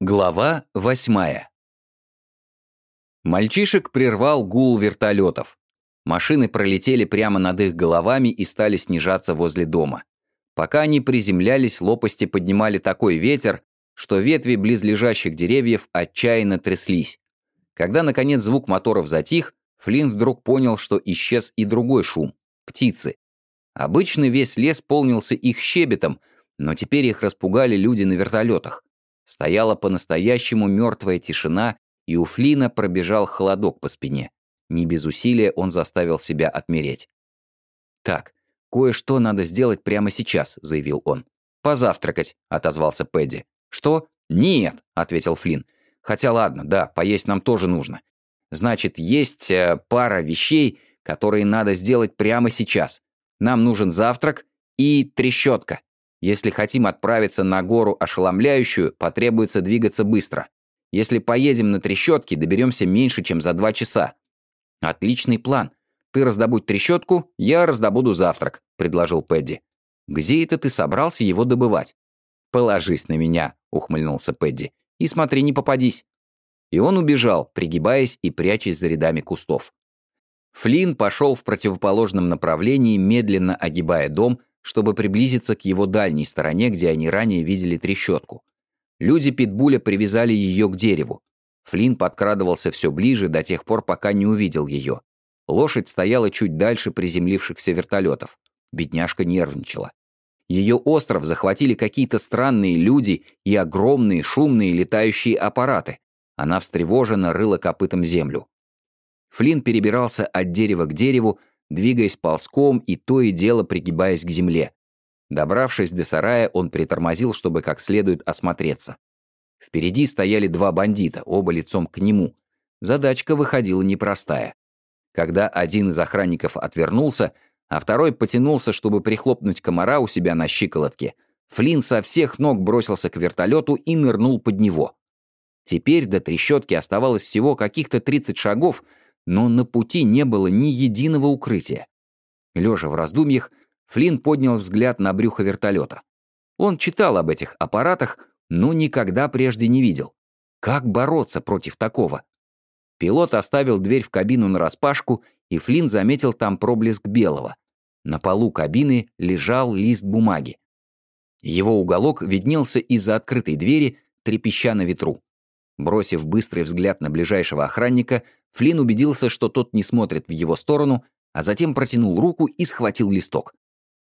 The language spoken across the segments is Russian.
Глава восьмая Мальчишек прервал гул вертолетов. Машины пролетели прямо над их головами и стали снижаться возле дома. Пока они приземлялись, лопасти поднимали такой ветер, что ветви близлежащих деревьев отчаянно тряслись. Когда, наконец, звук моторов затих, Флинн вдруг понял, что исчез и другой шум — птицы. Обычно весь лес полнился их щебетом, но теперь их распугали люди на вертолетах. Стояла по-настоящему мертвая тишина, и у Флина пробежал холодок по спине. Не без усилия он заставил себя отмереть. «Так, кое-что надо сделать прямо сейчас», — заявил он. «Позавтракать», — отозвался Пэдди. «Что?» «Нет», — ответил Флин. «Хотя ладно, да, поесть нам тоже нужно. Значит, есть э, пара вещей, которые надо сделать прямо сейчас. Нам нужен завтрак и трещотка. Если хотим отправиться на гору ошеломляющую, потребуется двигаться быстро. Если поедем на трещотке, доберемся меньше, чем за два часа. Отличный план. Ты раздобудь трещотку, я раздобуду завтрак, предложил Пэдди. Где это ты собрался его добывать? Положись на меня, ухмыльнулся Пэдди. И смотри, не попадись. И он убежал, пригибаясь и прячась за рядами кустов. Флинн пошел в противоположном направлении, медленно огибая дом, чтобы приблизиться к его дальней стороне, где они ранее видели трещотку. Люди Питбуля привязали ее к дереву. Флинн подкрадывался все ближе до тех пор, пока не увидел ее. Лошадь стояла чуть дальше приземлившихся вертолетов. Бедняжка нервничала. Ее остров захватили какие-то странные люди и огромные шумные летающие аппараты. Она встревоженно рыла копытом землю. Флинн перебирался от дерева к дереву, двигаясь ползком и то и дело пригибаясь к земле. Добравшись до сарая, он притормозил, чтобы как следует осмотреться. Впереди стояли два бандита, оба лицом к нему. Задачка выходила непростая. Когда один из охранников отвернулся, а второй потянулся, чтобы прихлопнуть комара у себя на щиколотке, Флинн со всех ног бросился к вертолету и нырнул под него. Теперь до трещотки оставалось всего каких-то 30 шагов, но на пути не было ни единого укрытия. Лежа в раздумьях, Флинн поднял взгляд на брюхо вертолета. Он читал об этих аппаратах, но никогда прежде не видел. Как бороться против такого? Пилот оставил дверь в кабину нараспашку, и Флинн заметил там проблеск белого. На полу кабины лежал лист бумаги. Его уголок виднелся из-за открытой двери, трепеща на ветру. Бросив быстрый взгляд на ближайшего охранника, Флинн убедился, что тот не смотрит в его сторону, а затем протянул руку и схватил листок.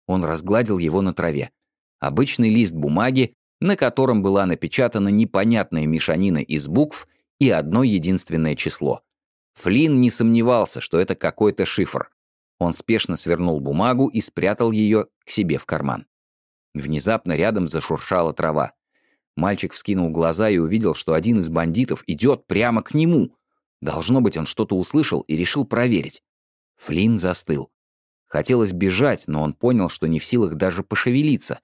Он разгладил его на траве. Обычный лист бумаги, на котором была напечатана непонятная мешанина из букв и одно единственное число. Флинн не сомневался, что это какой-то шифр. Он спешно свернул бумагу и спрятал ее к себе в карман. Внезапно рядом зашуршала трава. Мальчик вскинул глаза и увидел, что один из бандитов идет прямо к нему. Должно быть, он что-то услышал и решил проверить. Флинн застыл. Хотелось бежать, но он понял, что не в силах даже пошевелиться.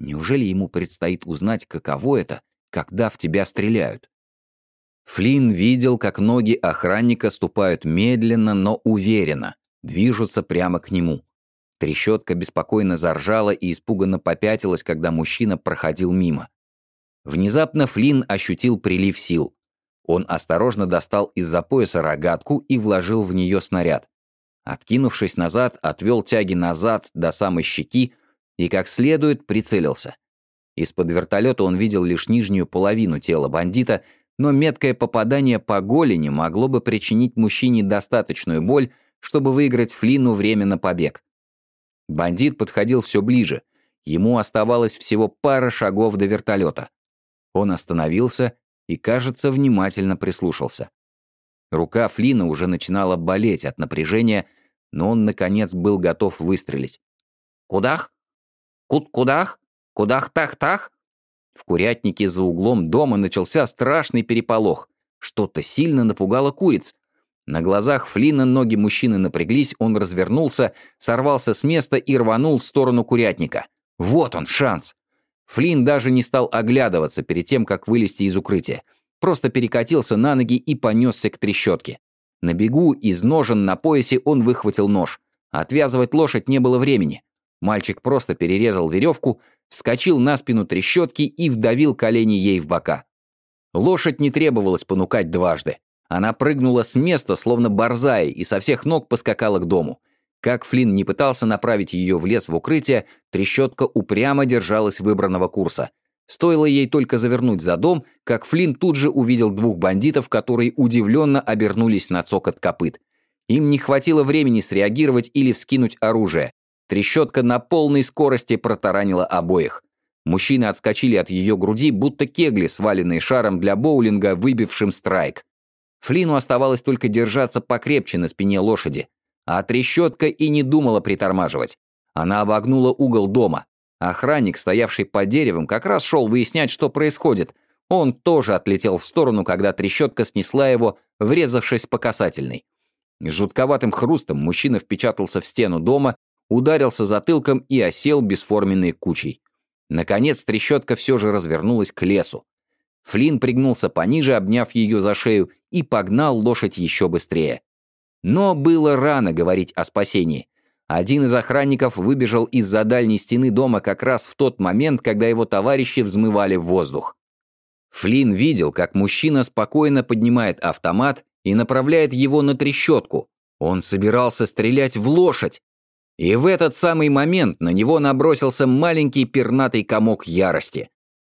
Неужели ему предстоит узнать, каково это, когда в тебя стреляют? Флинн видел, как ноги охранника ступают медленно, но уверенно, движутся прямо к нему. Трещотка беспокойно заржала и испуганно попятилась, когда мужчина проходил мимо. Внезапно Флинн ощутил прилив сил. Он осторожно достал из-за пояса рогатку и вложил в нее снаряд. Откинувшись назад, отвел тяги назад до самой щеки и как следует прицелился. Из-под вертолета он видел лишь нижнюю половину тела бандита, но меткое попадание по голени могло бы причинить мужчине достаточную боль, чтобы выиграть Флину время на побег. Бандит подходил все ближе. Ему оставалось всего пара шагов до вертолета. Он остановился и, кажется, внимательно прислушался. Рука Флина уже начинала болеть от напряжения, но он, наконец, был готов выстрелить. «Кудах? Куд-кудах? Кудах-тах-тах?» В курятнике за углом дома начался страшный переполох. Что-то сильно напугало куриц. На глазах Флина ноги мужчины напряглись, он развернулся, сорвался с места и рванул в сторону курятника. Вот он, шанс! Флинн даже не стал оглядываться перед тем, как вылезти из укрытия. Просто перекатился на ноги и понесся к трещотке. На бегу из ножен на поясе он выхватил нож. Отвязывать лошадь не было времени. Мальчик просто перерезал веревку, вскочил на спину трещотки и вдавил колени ей в бока. Лошадь не требовалось понукать дважды. Она прыгнула с места, словно борзая, и со всех ног поскакала к дому. Как Флинн не пытался направить ее в лес в укрытие, трещотка упрямо держалась выбранного курса. Стоило ей только завернуть за дом, как Флинн тут же увидел двух бандитов, которые удивленно обернулись на цокот копыт. Им не хватило времени среагировать или вскинуть оружие. Трещотка на полной скорости протаранила обоих. Мужчины отскочили от ее груди, будто кегли, сваленные шаром для боулинга, выбившим страйк. Флину оставалось только держаться покрепче на спине лошади. А трещотка и не думала притормаживать. Она обогнула угол дома. Охранник, стоявший под деревом, как раз шел выяснять, что происходит. Он тоже отлетел в сторону, когда трещотка снесла его, врезавшись по касательной. С жутковатым хрустом мужчина впечатался в стену дома, ударился затылком и осел бесформенной кучей. Наконец трещотка все же развернулась к лесу. Флинн пригнулся пониже, обняв ее за шею, и погнал лошадь еще быстрее. Но было рано говорить о спасении. Один из охранников выбежал из-за дальней стены дома как раз в тот момент, когда его товарищи взмывали в воздух. Флинн видел, как мужчина спокойно поднимает автомат и направляет его на трещотку. Он собирался стрелять в лошадь. И в этот самый момент на него набросился маленький пернатый комок ярости.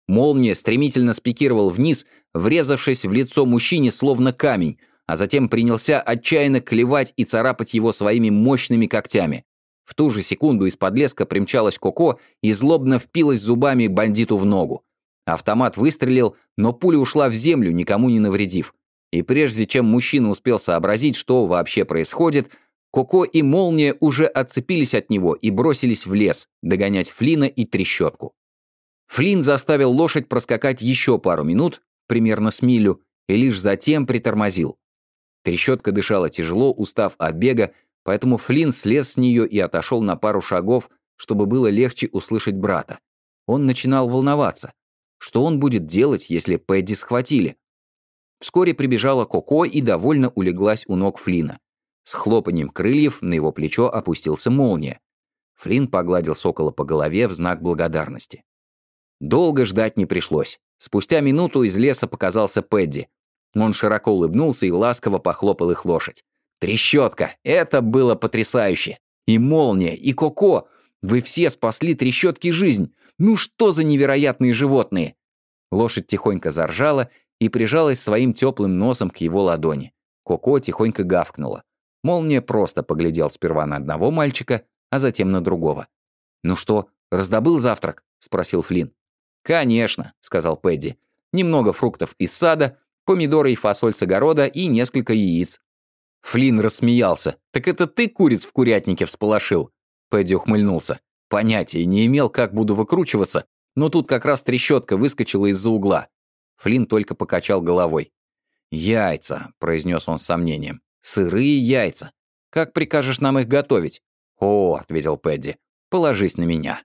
Молния стремительно спикировал вниз, врезавшись в лицо мужчине словно камень, а затем принялся отчаянно клевать и царапать его своими мощными когтями. В ту же секунду из-под леска примчалась Коко и злобно впилась зубами бандиту в ногу. Автомат выстрелил, но пуля ушла в землю, никому не навредив. И прежде чем мужчина успел сообразить, что вообще происходит, Коко и Молния уже отцепились от него и бросились в лес, догонять Флина и Трещотку. Флинн заставил лошадь проскакать еще пару минут, примерно с милю, и лишь затем притормозил. Трещотка дышала тяжело, устав от бега, поэтому Флинн слез с нее и отошел на пару шагов, чтобы было легче услышать брата. Он начинал волноваться. Что он будет делать, если Пэдди схватили? Вскоре прибежала Коко и довольно улеглась у ног Флина. С хлопанием крыльев на его плечо опустился молния. Флинн погладил сокола по голове в знак благодарности. Долго ждать не пришлось. Спустя минуту из леса показался Пэдди. Он широко улыбнулся и ласково похлопал их лошадь. «Трещотка! Это было потрясающе! И молния, и Коко! Вы все спасли трещотки жизнь! Ну что за невероятные животные!» Лошадь тихонько заржала и прижалась своим теплым носом к его ладони. Коко тихонько гавкнула. Молния просто поглядел сперва на одного мальчика, а затем на другого. «Ну что, раздобыл завтрак?» — спросил Флинн. «Конечно», — сказал Пэдди. «Немного фруктов из сада, помидоры и фасоль с огорода и несколько яиц». Флинн рассмеялся. «Так это ты куриц в курятнике всполошил?» Пэдди ухмыльнулся. Понятия не имел, как буду выкручиваться, но тут как раз трещотка выскочила из-за угла. Флинн только покачал головой. «Яйца», — произнес он с сомнением. «Сырые яйца. Как прикажешь нам их готовить?» «О», — ответил Пэдди, — «положись на меня».